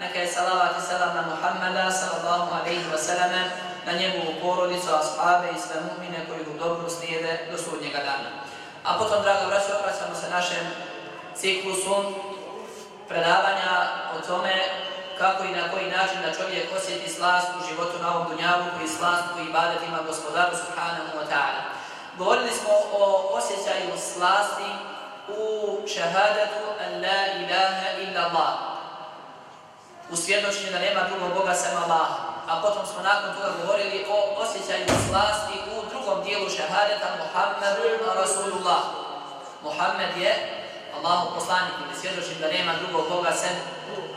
neka je salavat i salam na Muhammada sallallahu alaihi wa sallam, na njegovu porodicu, ashabe i sve mu'mine koji u dobru slijede do sudnjega dana. A potom, draga braći, obraćamo se našem ciklusu predavanja o tome kako i na koji način da čovjek osjeti slast u životu na ovom dunjavu koji slast koji ibadet ima gospodaru subhanahu wa ta'ala. Govorili smo o osjećaju slasti u šehadatu an la ilaha illa Allah. U svjedočenju da nema drugog Boga sem Allah. A potom smo nakon toga govorili o osjećaju slasti u drugom dijelu šehadeta Muhammedu Rasulullah. Muhammed je Allahu poslanik ili svjedočim da nema drugog Boga sem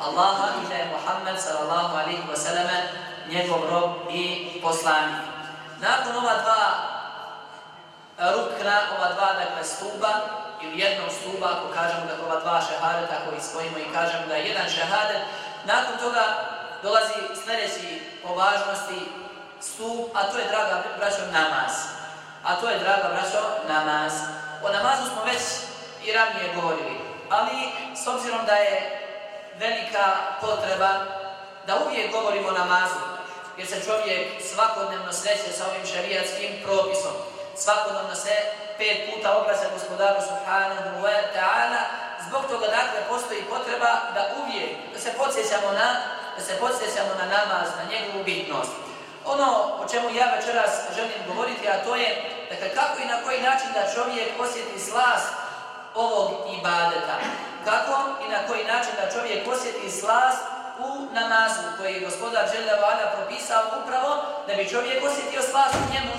Allaha i da je Muhammed sallallahu alihi wa sallam njegov rob i poslanik. Nakon ova dva rukna, ova dva dakle stuba, ili jednog stuba, ako kažemo da ova dva šehadeta koji spojimo i kažemo da je jedan šehadet, nakon toga dolazi sljedeći po važnosti stup, a to je, draga braćo, namaz. A to je, draga braćo, namaz. O namazu smo već i ranije govorili, ali s obzirom da je velika potreba da uvijek govorimo o namazu, jer se čovjek svakodnevno sreće sa ovim šarijatskim propisom, svakodnevno se pet puta obraća gospodaru subhanahu wa ta'ala, zbog toga dakle postoji potreba da uvijek, da se podsjećamo na, da se podsjećamo na namaz, na njegovu bitnost. Ono o čemu ja večeras želim govoriti, a to je dakle, kako i na koji način da čovjek osjeti slast ovog ibadeta. Kako i na koji način da čovjek osjeti slast u namazu koji je gospodar Željavala propisao upravo da bi čovjek osjetio slast u njemu.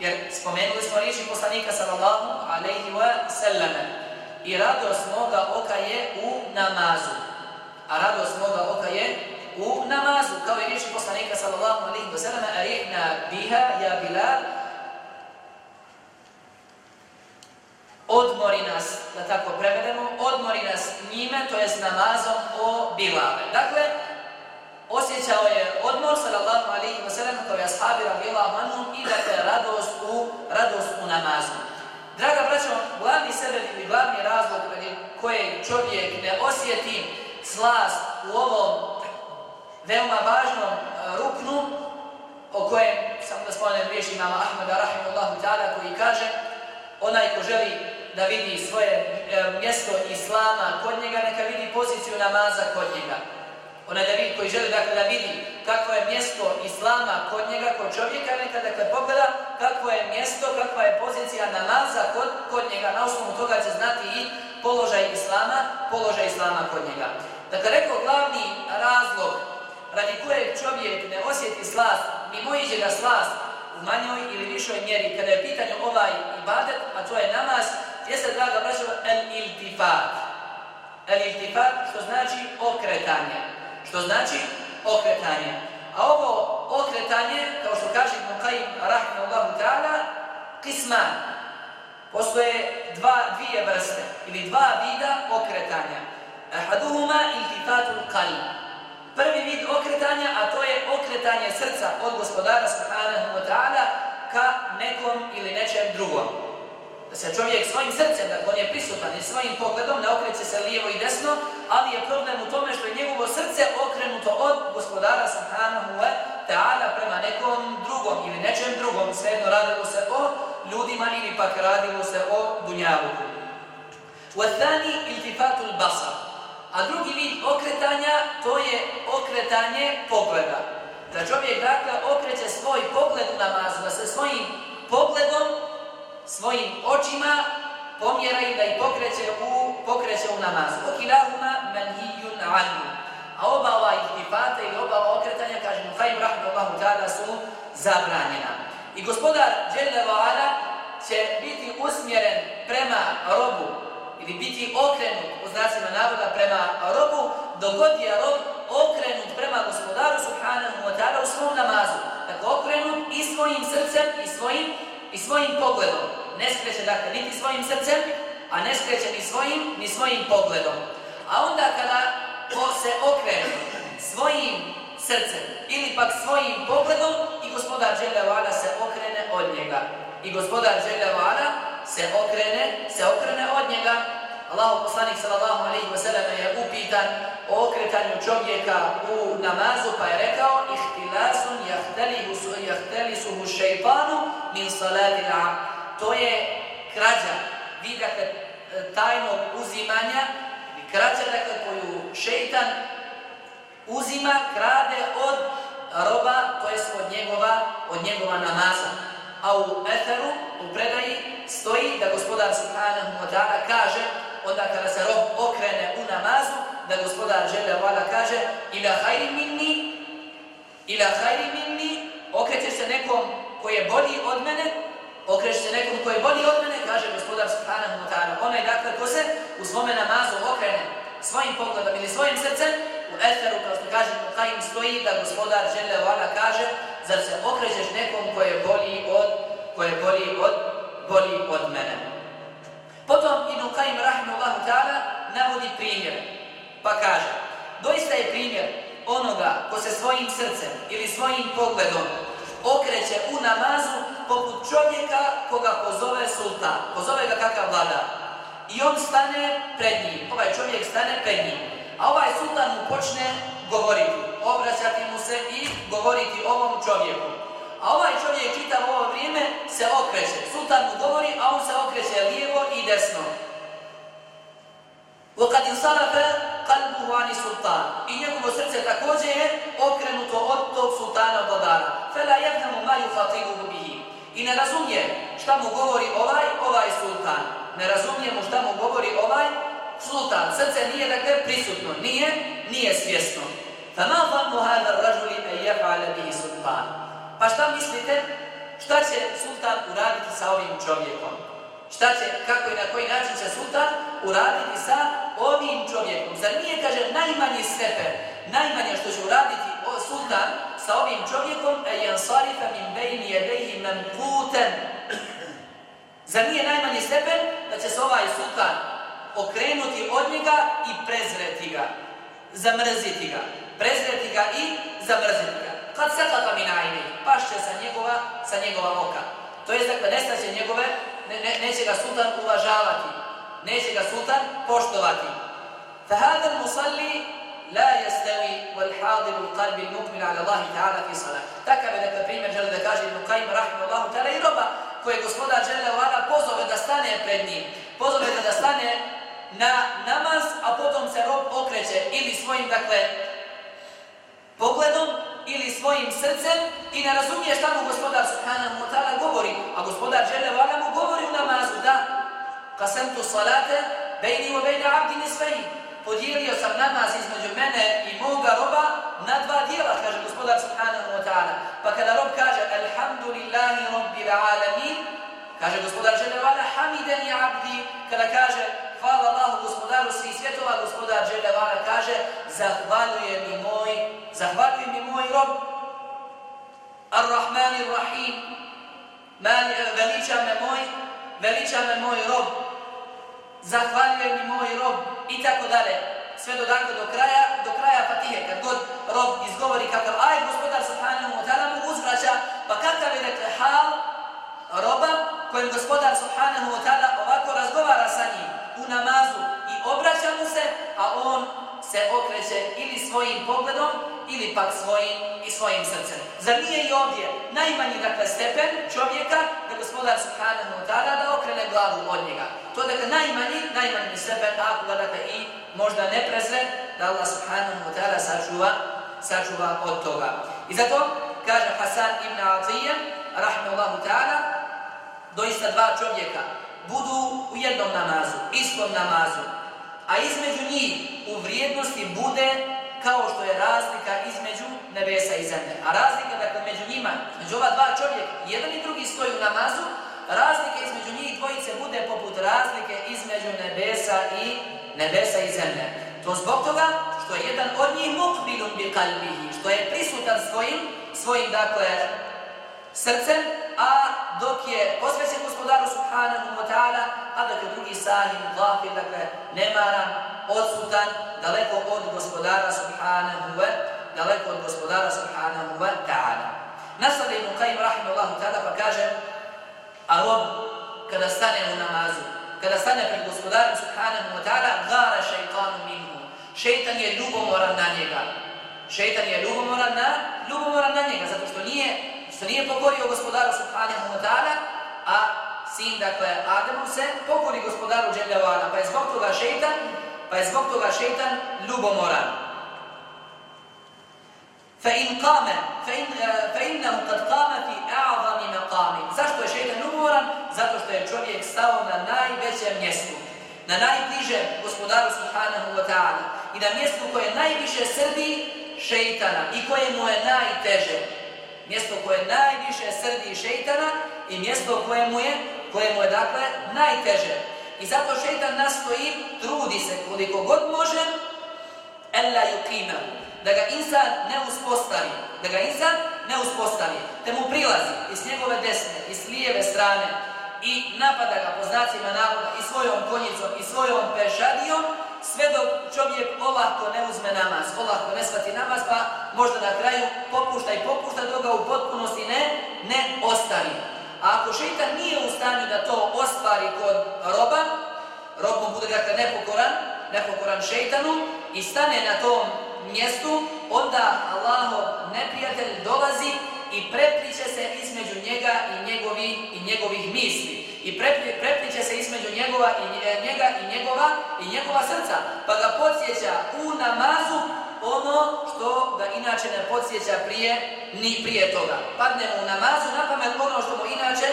Jer spomenuli smo riječi poslanika sallallahu alaihi wa sallam. I radost moga oka je u namazu. A radost moga oka je u namazu. Kao i riječi poslanika sallallahu alaihi wa sallam. Arihna biha ja bilal. Odmori nas, da tako prevedemo, odmori nas njime, to jest namazom o Bilave. Dakle, osjećao je odmor sallallahu alejhi wa sallam, kao je ashabi radijallahu anhum i dakle, radost u radost u namazu. Draga braćo, glavni sebeb i glavni razlog radi koje čovjek ne osjeti slast u ovom veoma važnom e, ruknu o kojem sam da spomenem riječ imama Ahmeda rahimahullahu ta'ala koji kaže onaj ko želi da vidi svoje e, mjesto islama kod njega, neka vidi poziciju namaza kod njega onaj da vidi, koji želi dakle, da vidi kakvo je mjesto Islama kod njega, kod čovjeka, neka dakle pogleda kakvo je mjesto, kakva je pozicija namaza kod, kod njega. Na osnovu toga će znati i položaj Islama, položaj Islama kod njega. Dakle, rekao glavni razlog radi kojeg čovjek ne osjeti slast, mimo iđe ga slast u manjoj ili višoj mjeri, kada je pitanje ovaj ibadet, a to je namaz, jeste, draga braćova, el-iltifat. El-iltifat, što znači okretanje što znači okretanje. A ovo okretanje, kao što kaže Muqayyim rahimahullahu ta'ala, kisman. Postoje dva, dvije vrste ili dva vida okretanja. Ahaduhuma iltifatul qalb. Prvi vid okretanja, a to je okretanje srca od gospodara subhanahu wa ta'ala ka nekom ili nečem drugom. Da se čovjek svojim srcem, da on je prisutan i svojim pogledom, ne okreće se lijevo i desno, ali je problem u tome što je njegovo srce okrenuto od gospodara subhanahu wa ta'ala prema nekom drugom ili nečem drugom, svejedno radilo se o ljudima ili pak radilo se o dunjavuku. Wathani iltifatul basar. A drugi vid okretanja, to je okretanje pogleda. Da čovjek dakle okreće svoj pogled u namazu, da se svojim pogledom svojim očima pomjera i da ih pokreće u, pokreće u namaz. Okilahuma manhijun anju. A oba ova ihtifata ili oba ova okretanja, kaže Muhajim rahmanullahu ta'ala, su zabranjena. I gospodar Đelle Va'ala će biti usmjeren prema robu ili biti okrenut u znacima navoda prema robu, dogod je rob okrenut prema gospodaru subhanahu wa ta'ala u svom namazu. Dakle, okrenut i svojim srcem i svojim i svojim pogledom. Ne skreće dakle niti svojim srcem, a ne skreće ni svojim, ni svojim pogledom. A onda kada ko se okrene svojim srcem ili pak svojim pogledom i gospodar Đelevala se okrene od njega. I gospodar Đelevala se okrene, se okrene od njega. Allahu poslanik sallallahu alejhi ve sellem je upitan o okretanju čovjeka u namazu pa je rekao ihtilasun yahtalihu su shaytanu min salati al To je krađa, vidite dakle, e, tajnog uzimanja, krađa dakle koju šejtan uzima, krade od roba, to jest od njegova, od njegova namaza. A u eteru, u predaji, stoji da gospodar subhanahu wa ta'ala kaže onda kada se rob okrene u namazu, da gospodar žele vala kaže ila hajri minni, ila hajri minni, okreće se nekom koji je bolji od mene, okrećeš se nekom koji je bolji od mene, kaže gospodar subhanahu wa ta'ala. Onaj dakle ko se u svome namazu okrene svojim pogledom ili svojim srcem, u eteru, kao što kaže u kajim stoji da gospodar žele vala kaže, zar se okrećeš nekom koji je bolji od, koji je bolji od, bolji od mene. Potom Ibn Qaim rahimahullahu ta'ala navodi primjer. Pa kaže, doista je primjer onoga ko se svojim srcem ili svojim pogledom okreće u namazu poput čovjeka koga pozove sultan, pozove ga kakav vlada. I on stane pred njim, ovaj čovjek stane pred njim. A ovaj sultan mu počne govoriti, obraćati mu se i govoriti ovom čovjeku. A ovaj čovjek čita u ovo vrijeme se okreće. Sultan mu govori, a on se okreće lijevo i desno. وَقَدْ انصَرَفَ قَلْبُهُ عَنِ سُلْطَانِ I njegovo srce također je okrenuto od tog sultana od vladara. فَلَا يَفْنَمُ مَا يُفَطِيهُ بِهِ I ne razumije šta mu govori ovaj, ovaj sultan. Ne razumije mu šta mu govori ovaj sultan. Srce nije dakle prisutno, nije, nije svjesno. فَمَا ظَنُّ هَذَا الرَّجُلِ أَنْ يَفْعَلَ بِهِ سُلْطَانِ Pa šta mislite, šta će sultan uraditi sa ovim čovjekom? Šta će, kako i na koji način će sultan uraditi sa ovim čovjekom? Zar nije, kaže, najmanji stepen, najmanje što će uraditi o sultan sa ovim čovjekom, e jansarifa min bejni jedehi men putem. Zar nije najmanji stepen da će se ovaj sultan okrenuti od njega i prezreti ga, zamrziti ga, prezreti ga i zamrziti ga kad se tada mi najmi, pašće sa njegova, sa njegova oka. To je dakle, nestaće njegove, ne, ne, neće ga sultan uvažavati, neće ga sultan poštovati la jestavi wal hadir al qalb al mu'min ala Allah ta'ala fi salat. Takav je neka primjer žele da kaže Ibn Qayyim rahimehullah ta'ala i roba koje gospoda žele vada pozove da stane pred njim. Pozove da, da stane na namaz, a potom se rob okreće ili svojim, dakle, pogledom ili svojim srcem i ne razumije šta mu gospodar subhanahu wa ta'ala govori, a gospodar žele vada mu govori u namazu da kasem tu salate, bejni u bejni abdi nisvejim. Podijelio sam namaz između mene i moga roba na dva dijela, kaže gospodar subhanahu wa ta'ala. Pa kada rob kaže Alhamdulillahi rabbil alamin, kaže gospodar žele hamideni hamiden abdi. Kada kaže hvala Allahu gospodaru svih svjetova, gospodar Đelevala kaže, zahvaljuje mi moj, zahvaljuje mi moj rob, Ar-Rahman Ar-Rahim, veliča me moj, veliča me moj rob, zahvaljuje mi moj rob, i tako dalje. Sve do dakle do kraja, do kraja Fatihe, kad god rob izgovori kakav aj gospodar subhanahu wa ta'ala mu uzvraća, pa kakav je dakle, hal roba kojem gospodar subhanahu wa ta'ala ovako razgovara sa njim u namazu i obraća mu se, a on se okreće ili svojim pogledom ili pak svojim i svojim srcem. Zar nije i ovdje najmanji dakle stepen čovjeka da gospodar subhanahu wa ta'ala da okrene glavu od njega. To je dakle najmanji, najmanji stepen ako ga dakle i možda ne prezre da Allah subhanahu wa ta'ala sačuva, sačuva od toga. I zato kaže Hasan ibn Atijem rahimahullahu ta'ala doista dva čovjeka budu u jednom namazu, istom namazu, a između njih u vrijednosti bude kao što je razlika između nebesa i zemlje. A razlika dakle među njima, među ova dva čovjeka, jedan i drugi stoji u namazu, razlika između njih dvojice bude poput razlike između nebesa i nebesa i zemlje. To zbog toga što je jedan od njih mukbilun bi kalbihi, što je prisutan svojim, svojim dakle srcem, a dok je posvećen gospodaru subhanahu wa ta'ala, a dok je drugi sahim, gafir, dakle, nemaran, odsutan, daleko od gospodara subhanahu wa daleko od gospodara subhanahu wa ta'ala. Nastavlja Ibn Qaim rahimahullahu ta'ala pa kaže a rob kada stane u namazu, kada stane pred gospodarom subhanahu wa ta'ala, gara šeitanu minhu. Šeitan je ljubomoran na njega. Šeitan je ljubomoran na, ljubomoran na njega, zato što nije, što nije pokorio gospodaru subhanahu wa ta'ala, a sin, dakle, Ademu se pokori gospodaru Đeljavala, pa je zbog toga šeitan pa je zbog toga šeitan ljubomoran. Fa in kame, fa in, eh, fa in nam kad kame fi a'vani me kame. Zašto je šeitan ljubomoran? Zato što je čovjek stao na najvećem mjestu, na najbliže gospodaru Subhanahu wa ta'ala i na mjestu koje najviše srdi šeitana i koje mu je najteže. Mjesto koje najviše srdi šeitana i mjesto koje mu je, koje mu je dakle najteže. I zato šeitan nastoji, trudi se koliko god može, ella yuqima, da ga insan ne uspostavi, da ga insan ne uspostavi, te mu prilazi iz njegove desne, iz lijeve strane i napada ga po znacima navoda i svojom konjicom i svojom pešadijom, sve dok čovjek olahko ne uzme namaz, olahko ne svati namaz, pa možda na kraju popušta i popušta, dok ga u potpunosti ne, ne ostavi. A ako šeitan nije u stanju da to ostvari kod roba, dakle nepokoran, nepokoran šeitanu i stane na tom mjestu, onda Allahov neprijatelj dolazi i prepliče se između njega i njegovi i njegovih misli. I prepliče se između njegova i e, njega i njegova i njegova srca, pa ga podsjeća u namazu ono što ga inače ne podsjeća prije ni prije toga. Padne mu u namazu na pamet ono što mu inače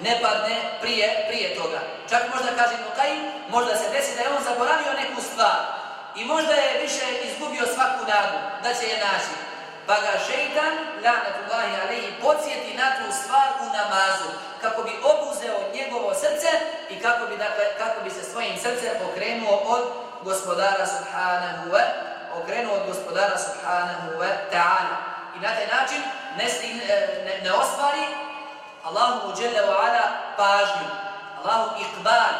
ne padne prije, prije toga. Čak možda kaže Nukaj, možda se desi da je on zaboravio neku stvar i možda je više izgubio svaku nadu da će je naći. Pa ga šeitan, lanatullahi alaihi, podsjeti na tu stvar u namazu kako bi obuzeo njegovo srce i kako bi, dakle, kako bi se svojim srcem okrenuo od gospodara subhanahu wa okrenuo od gospodara subhanahu wa ta'ala. I na taj način ne, e, ne, ne ostvari Allahu uđele ve ala pažnju, Allahu ikbal,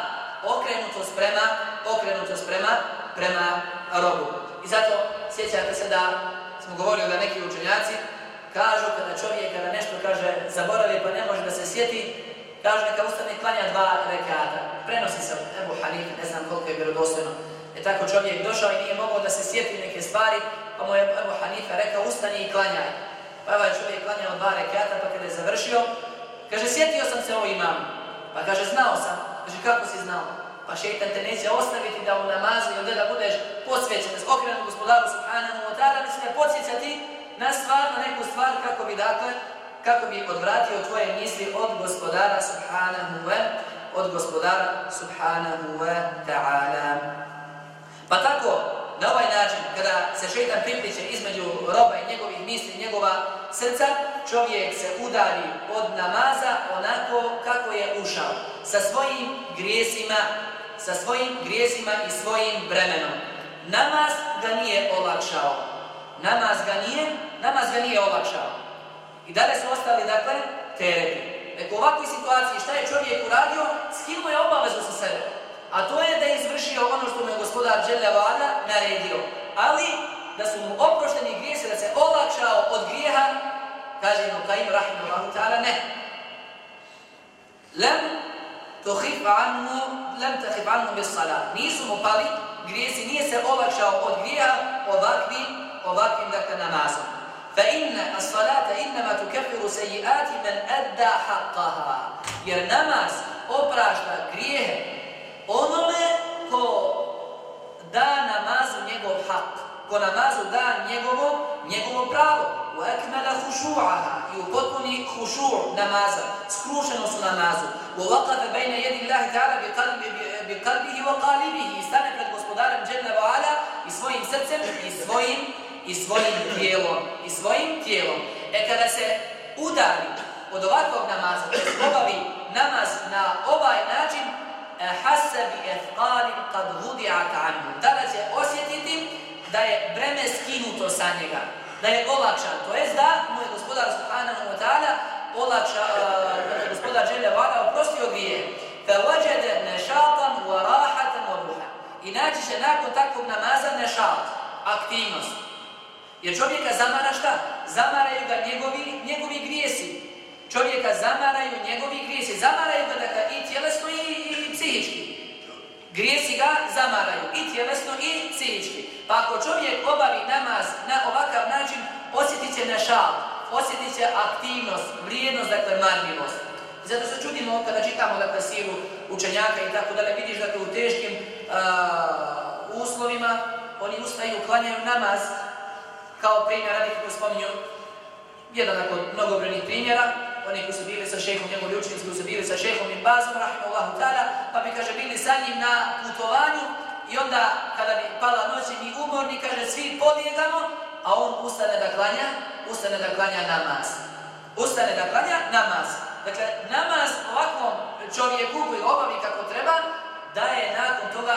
okrenuto sprema, okrenuto sprema prema robu. I zato sjećate se da smo govorili da neki učenjaci kažu kada čovjek kada nešto kaže zaboravi pa ne može da se sjeti, kažu neka ustane klanja dva rekata. Prenosi se Ebu Hanif, ne znam koliko je vjerodostojno. Je tako čovjek došao i nije mogao da se sjeti neke stvari, pa mu je Ebu Hanifa rekao ustani i klanjaj. Pa ovaj čovjek klanjao dva rekata, pa kada je završio, kaže sjetio sam se ovo imam. Pa kaže znao sam. Kaže kako si znao? Pa šeitan te neće ostaviti da u namazu i da budeš posvećen, okrenut gospodaru subhanahu wa ta'ala, da će ne podsjećati na stvarno neku stvar kako bi dakle, kako bi odvratio tvoje misli od gospodara subhanahu wa od gospodara subhanahu wa ta'ala. Pa tako, na ovaj način, kada se šeitan pripliče između roba i njegovih misli, njegova srca, čovjek se udari od namaza onako kako je ušao, sa svojim grijesima, sa svojim grijesima i svojim bremenom. Namaz ga nije olakšao. Namaz ga nije, namaz ga nije olakšao. I dalje su ostali, dakle, tereti. Dakle, u ovakvoj situaciji šta je čovjek uradio, skinuo je obavezu sa sebe. A to je da je izvršio ono što mu je gospodar Đelja Vada naredio. Ali da su mu oprošteni grijesi, da se olakšao od grijeha, kaže Ibn Qaim rahimahullahu ta'ala, ne. Lem tuhif anhu, lem tahif anhu bis salat. Nisu mu pali grijesi, nije se olakšao od grijeha ovakvim, ovakvim dakle namazom. Inna as-salata innama tukaffiru sayyi'ati man adda haqqaha. Jer namaz oprašta grijehe hak, ko namazu da njegovo, njegovo pravo. U ekmela hušu'aha i u potpuni hušu' namaza, skrušeno su namazu. U waqafa bejne yadi Allahi ta'ala bi qalbi bi qalbihi wa qalibihi. Stane pred gospodarem Jalla wa Ala i svojim srcem i svojim i svojim tijelom i svojim tijelom. E kada se udari od ovakvog namaza, to se obavi namaz na ovaj način, e hasabi efqalim kad hudi'at anhu. Tada će osjetiti da je breme skinuto sa njega, da je olakšan. To jest da mu je gospodar subhanahu wa ta'ala olakša, uh, gospodar želja vada oprostio grije. Fa wajade nešatan wa rahatan wa. I naći će nakon takvog namaza nešat, aktivnost. Jer čovjeka zamara šta? Zamaraju ga njegovi, njegovi grijesi. Čovjeka zamaraju njegovi grijesi. Zamaraju ga dakle, i tjelesno i, i psihički. Grijesi ga zamaraju i tjelesno i psihički. Pa ako čovjek obavi namaz na ovakav način, osjetit će nešal, osjetit će aktivnost, vrijednost, dakle marljivost. Zato se čudimo kada čitamo dakle, siru učenjaka i tako da ne vidiš dakle, u teškim uh, uslovima, oni ustaju, klanjaju namaz, kao primjer, radi kako spominju, jedan dakle, od mnogobrojnih primjera, oni koji su bili sa šehom, njegovi učenici koji su bili sa šehom i bazom, rahimahullahu ta'ala, pa bi, kaže, bili sa njim na putovanju i onda, kada bi pala noć i mi umorni, kaže, svi podijegamo, a on ustane da klanja, ustane da klanja namaz. Ustane da klanja namaz. Dakle, namaz ovakvom čovjeku koji obavi kako treba, daje nakon toga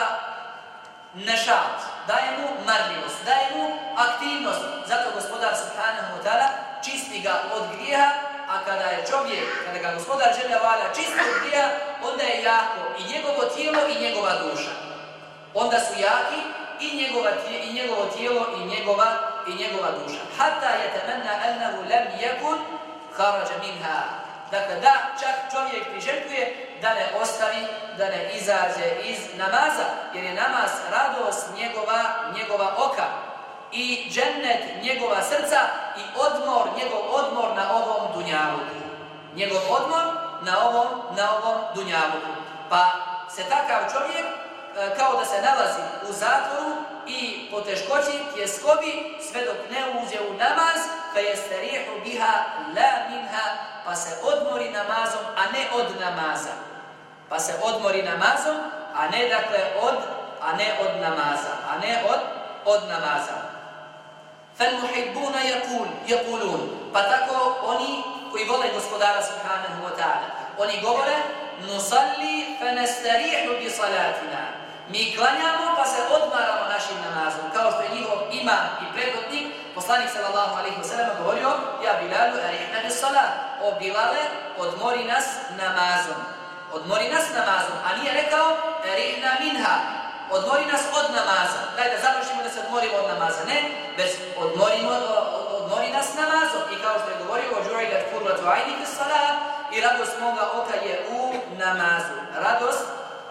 nešat, daje mu marljivost, daje mu aktivnost. Zato gospodar subhanahu wa ta'ala čisti ga od grijeha, a kada je čovjek, kada ga gospodar želja valja čisti od onda je jako i njegovo tijelo i njegova duša. Onda su jaki i, njegova, i njegovo tijelo i njegova, i njegova duša. Hatta je temenna ennehu lem jekun harađa minha. Dakle, da čak čovjek priželjkuje da ne ostavi, da ne izađe iz namaza, jer je namaz radost njegova, njegova oka i džennet njegova srca i odmor, njegov odmor na ovom dunjavuku. Njegov odmor na ovom, na ovom dunjavuku. Pa se takav čovjek e, kao da se nalazi u zatvoru i po teškoći tjeskobi sve dok ne uđe u namaz, fe jeste rijehu biha la minha, pa se odmori namazom, a ne od namaza. Pa se odmori namazom, a ne dakle od, a ne od namaza, a ne od, od namaza. فَالْمُحِبُّونَ يَقُولُ يَقُولُونَ. Pa tako oni koji vole gospodara subhanahu wa ta'ala, oni govore, nusalli فَنَسْتَرِيحُ بِصَلَاتِنَا bi salatina. Mi klanjamo pa se odmaramo našim namazom, kao što je njihov imam i predvodnik, poslanik sallallahu alaihi wa sallam govorio, ja Bilalu arihna bi salat, o Bilale, odmori nas namazom. Odmori nas namazom, a nije rekao arihna minha, odmori nas od namaza. Daj da završimo da se odmorimo od namaza. Ne, bez odmorimo, odmori nas namazom. I kao što je govorio o Đurajgat kurlatu ajnike salat, i radost moga oka je u namazu. Radost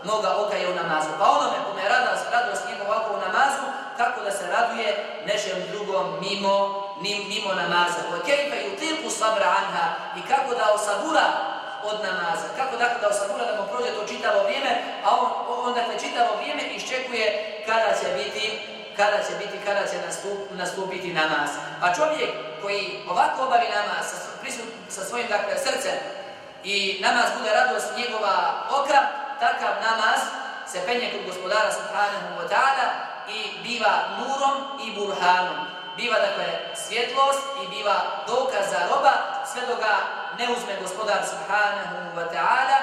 moga oka je u namazu. Pa onome kome je radost, radost njegov ovako u namazu, kako da se raduje nešem drugom mimo, mimo namaza. Wa kejfa yutiqu sabra anha i kako da osabura od namaza. Kako dakle da osamura da mu prođe to čitavo vrijeme, a on, on dakle čitavo vrijeme iščekuje kada će biti kada će biti, kada će nastup, nastupiti namaz. Pa čovjek koji ovako obavi namaz sa, sa svojim dakle, srcem i namaz bude radost njegova oka, takav namaz se penje kod gospodara subhanahu wa ta'ala i biva nurom i burhanom. Biva dakle svjetlost i biva dokaz za roba sve do ga ne uzme gospodar subhanahu wa ta'ala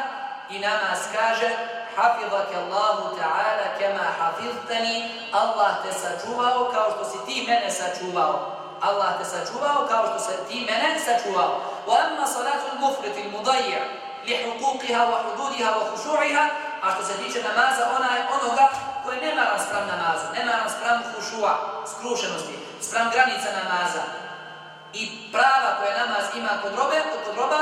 i namaz kaže hafidhake Allahu ta'ala kema hafidhtani Allah te sačuvao kao što si ti mene sačuvao. Allah te sačuvao kao što si ti mene sačuvao. Wa amma salatu al-mufrit al-mudayya li huquqiha wa hududiha wa khushu'iha a što se tiče namaza ona je onoga koje nema spram namaza, nema spram hušua, skrušenosti, spram granica namaza i prava koje namaz ima kod robe, kod roba,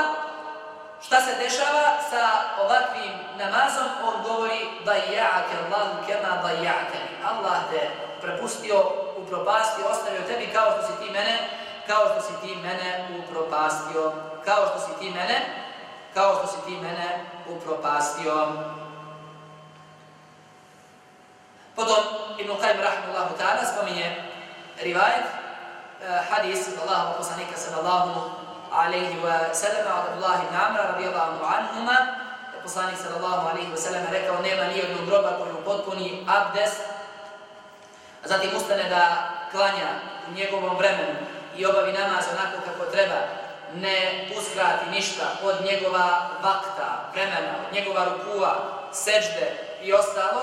šta se dešava sa ovakvim namazom, on govori da Allahu kema bajja'ake. Allah te prepustio, upropastio, ostavio tebi kao što si ti mene, kao što si ti mene upropastio, kao što si ti mene, kao što si ti mene upropastio. Potom Ibn Qajm rahimullahu ta'ala spominje rivajet, Eh, hadis hadis Allahu poslanika sallallahu alaihi wa sallam od Abdullah ibn Amra radijallahu anhuma, eh, poslanik sallallahu alaihi wa sallam rekao nema nijednog groba koji potpuni abdest, a zatim ustane da klanja u njegovom vremenu i obavi namaz onako kako treba, ne uskrati ništa od njegova vakta, vremena, od njegova rukua, seđde i ostalo,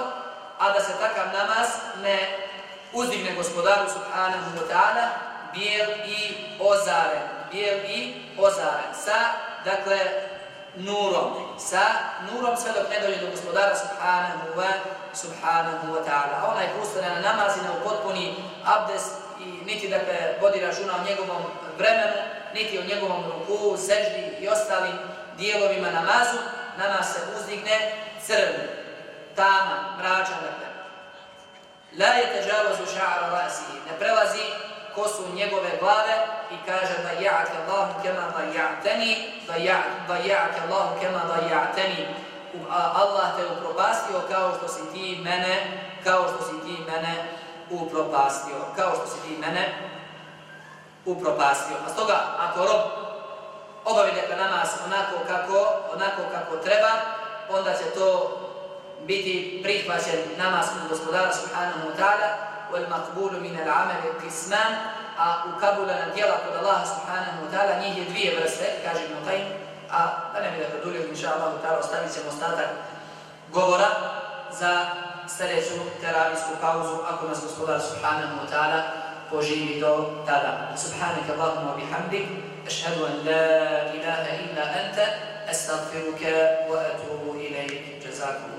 a da se takav namaz ne uzdigne gospodaru subhanahu wa ta'ala, bijel i ozaren, bijel i ozaren, sa, dakle, nurom, sa nurom sve dok ne dođe do gospodara subhanahu wa, subhanahu wa ta'ala. A onaj ko ustane na namaz i ne upotpuni abdest i niti dakle vodi računa o njegovom vremenu, niti o njegovom ruku, seždi i ostalim dijelovima namazu, namaz se uzdigne crn, tama, mračan, dakle. La je teđalozu ša'ara rasi, ne prelazi kosu njegove glave i kaže da ja'ake Allahu kema da ja'teni, da ja'ake Allahu kema da ja'teni. Allah te upropastio kao što si ti mene, kao što si ti mene upropastio, kao što si ti mene upropastio. A stoga, ako rob obavi neka namaz onako kako, onako kako treba, onda će to biti prihvaćen namaz kod gospodara subhanahu wa ta'ala maqbulu min al-amal qisman a ukabulana djela kod Allaha subhanahu wa ta'ala njih je dvije vrste, kaže Ibn Qayyim, a da ne bi da produlio, inša Allah, ta'ala ostavit ćemo ostatak govora za sljedeću teravijsku pauzu, ako nas gospodar subhanahu wa ta'ala poživi do tada. Subhanak Allahumma bihamdik, ašhadu an la ilaha illa anta, astaghfiruka wa atubu ilaik. Jazakum.